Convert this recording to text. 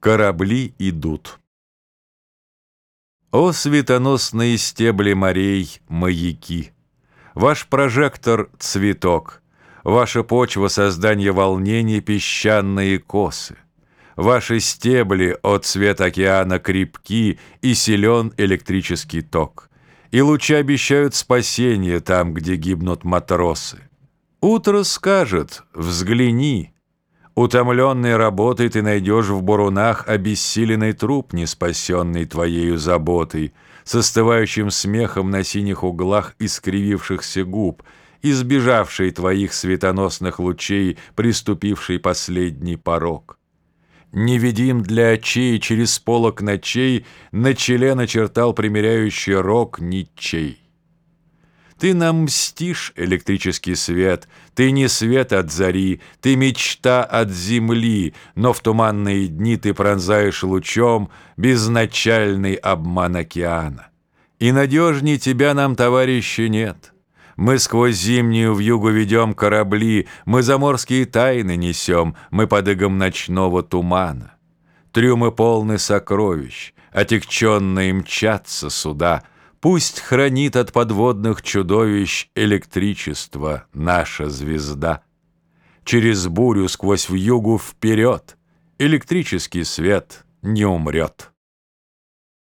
Корабли идут. О, светоносные стебли морей, маяки! Ваш прожектор — цветок, Ваша почва создания волнений — песчаные косы. Ваши стебли от цвет океана крепки И силен электрический ток. И лучи обещают спасение там, где гибнут матросы. Утро скажет «взгляни», Утомленной работой ты найдешь в бурунах обессиленный труп, не спасенный твоею заботой, с остывающим смехом на синих углах искривившихся губ, избежавший твоих светоносных лучей, приступивший последний порог. Невидим для очей через полок ночей на челе начертал примиряющий рог ничей. Ты нам мстишь, электрический свет, Ты не свет от зари, ты мечта от земли, Но в туманные дни ты пронзаешь лучом Безначальный обман океана. И надежней тебя нам, товарищи, нет. Мы сквозь зимнюю вьюгу ведем корабли, Мы заморские тайны несем, Мы под игом ночного тумана. Трюмы полны сокровищ, Отягченные мчатся сюда — Пусть хранит от подводных чудовищ электричество наша звезда. Через бурю сквозь вьюгу вперед Электрический свет не умрет.